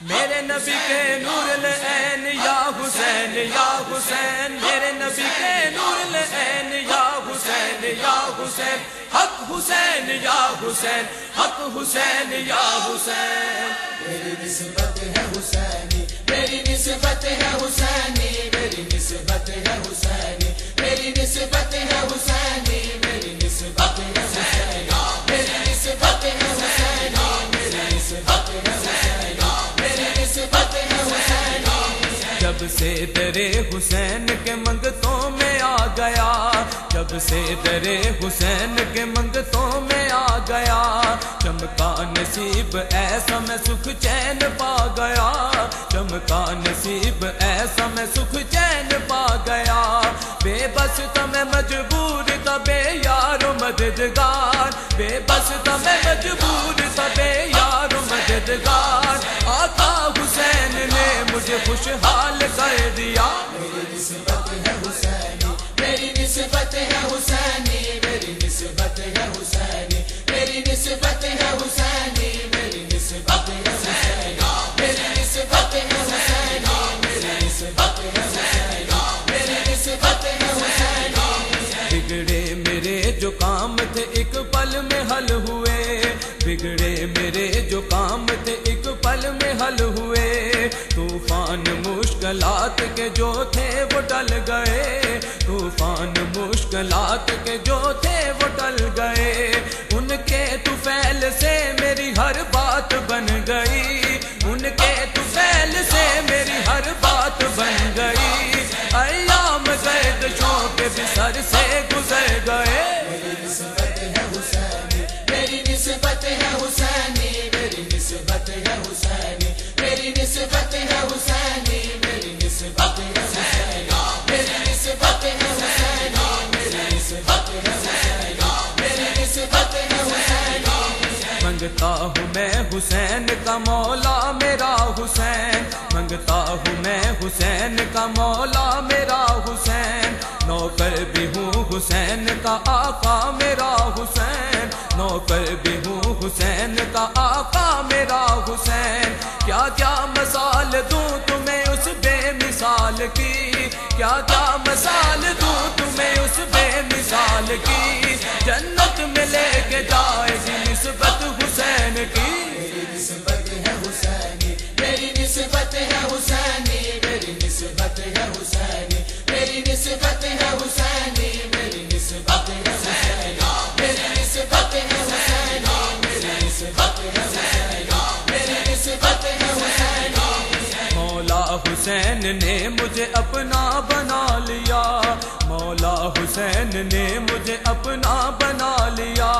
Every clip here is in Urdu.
میرے نبی کے نور العین یا حسین یا حسین۔ میرے نبی کے نور العین یا حسین یا حسین۔ حق حسین یا حسین۔ حق حسین یا حسین۔ میری نسبت ہے حسینی میری نسبت ہے حسینی میری نسبت ہے حسینی۔ جب سے تیرے حسین کے منگتوں میں آ گیا۔ جب سے تیرے حسین کے منگتوں میں آ گیا۔ چمکا نصیب، ایسا میں سکھ چین پا گیا۔ چمکا نصیب، ایسا میں سکھ چین پا گیا۔ بے بس تھا میں مجبور تھا بے یار مددگار۔ بے بس تھا میں مجبور تھا بے یار مددگار۔ خوشحال کر دیا۔ میری نسبت ہے حسینی میری نسبت ہے حسینی میری نسبت ہے حسینی میری نسبت ہے حسینی میری نسبت ہے حسینی میری نسبت ہے حسینی میری نسبت ہے حسینی۔ میری نسبت ہے حسینی بگڑے میرے جو کام تھے ایک پل میں حل ہوئے۔ بگڑے میرے جو کام تھے ایک پل میں حل ہوئے طوفان مشکلات کے جو تھے وہ ٹل گئے۔ طوفان مشکلات کے جو تھے وہ ٹل گئے۔ ان کے طفیل سے میری ہر بات بن گئی۔ ان کے طفیل سے میری ہر بات بن گئی۔ ایام گردشوں کے بسر سے گزر گئے۔ میری نسبت ہے میری نسبت ہے حسینی، میری نسبت ہے حسینی۔ میری نسبت ہے میری نسبت ہے میری نسبت ہے میری نسبت ہے میری نسبت ہے منگتا ہوں میں حسین کا مولا، میرا حسین۔ منگتا ہوں میں حسین کا مولا، میرا حسین۔ نوکر بھی ہوں حسین کا آقا، میرا حسین۔ نوکر بھی ہوں حسین کا آقا کیا کیا مثال دوں تمہیں اس بے مثال کی؟ کیا کیا مثال دوں تمہیں اس بے مثال کی؟ جنت میں لے کے جائے گی نسبت حسین کی۔ میری نسبت ہے حسینی، میری نسبت ہے حسینی، میری نسبت ہے حسینی، میری نسبت ہے حسینی۔ حسین نے مجھے اپنا بنا لیا۔ مولا حسین نے مجھے اپنا بنا لیا۔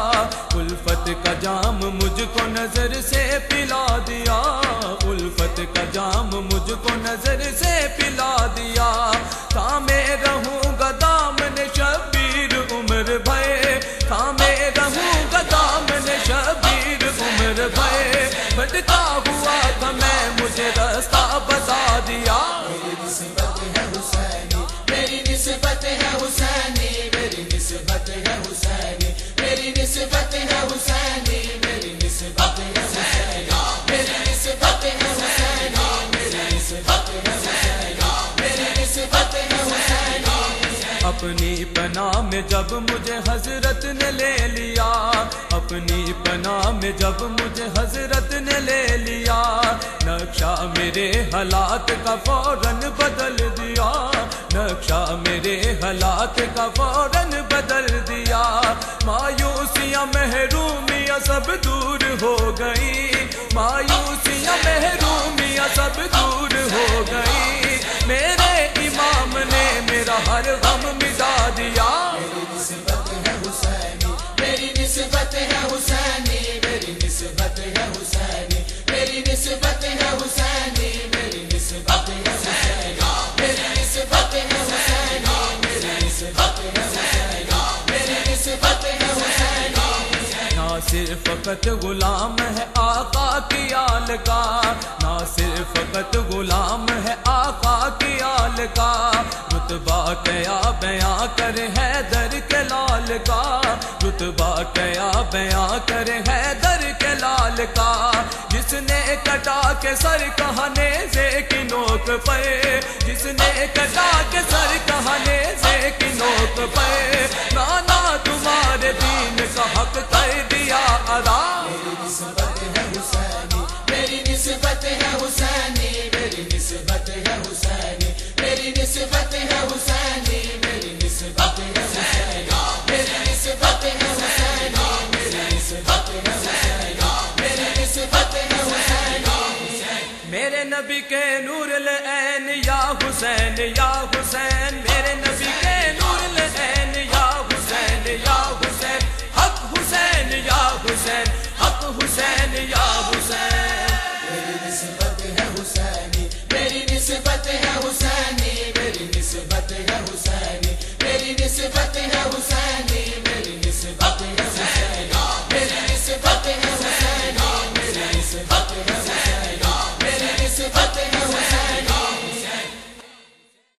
الفت کا جام مجھ کو نظر سے پلا دیا۔ الفت کا جام مجھ کو نظر سے پلا دیا۔ تھا میں رہوں گا دامن شبیر عمر بھائی۔ تھا میں رہوں گا دامن شبیر عمر بھائی۔ بھٹکا اپنی پناہ میں جب مجھے حضرت نے لے لیا، اپنی پناہ میں جب مجھے حضرت نے لے لیا، نقشہ میرے حالات کا فوراً بدل دیا، نقشہ میرے حالات کا فوراً بدل دیا۔ مایوسیاں محرومیاں سب دور ہو گئی مایوسیاں محرومیاں سب دور ہو گئی میرے میرا ہر غم مٹا دیا۔ میری نسبت ہے حسینی میری نسبت ہے حسینی میری نسبت ہے حسینی میری نسبت ہے حسینی میری نسبت ہے حسینی میری نسبت ہے حسینی میری نسبت ہے حسینی میری نسبت ہے حسینی۔ نہ صرف فقط غلام ہے آقا کی آل کا نہ صرف فقط غلام ہے آقا کی آل کا رتبہ کیا بیاں کر ہے در کے لال کا، رتبہ کیا بیاں کر ہے در کے لال کا۔ جس نے کٹا کے سر کہانے سے کی نوک پہ، جس نے کٹا کے سر کہانے سے کی نوک پہ۔ نانا تمہارے دین کا حق کر دیا ادا۔ نسبت ہے حسینی، میری نسبت ہے حسینی، میری نسبت ہے حسینی۔ نسبت ہے حسینی، میری نسبت ہے حسینی، میری نسبت ہے حسینی، میری نسبت ہے حسینی، میری نسبت ہے حسینی۔ میرے نبی کے نور العین، یا حسین یا حسین۔ میرے نبی کے نور العین، یا حسین یا حسین۔ حق حسین، یا حسین۔ حق حسین، یا حسین۔ میری نسبت نسبت ہے حسینی میری نسبت ہے حسینی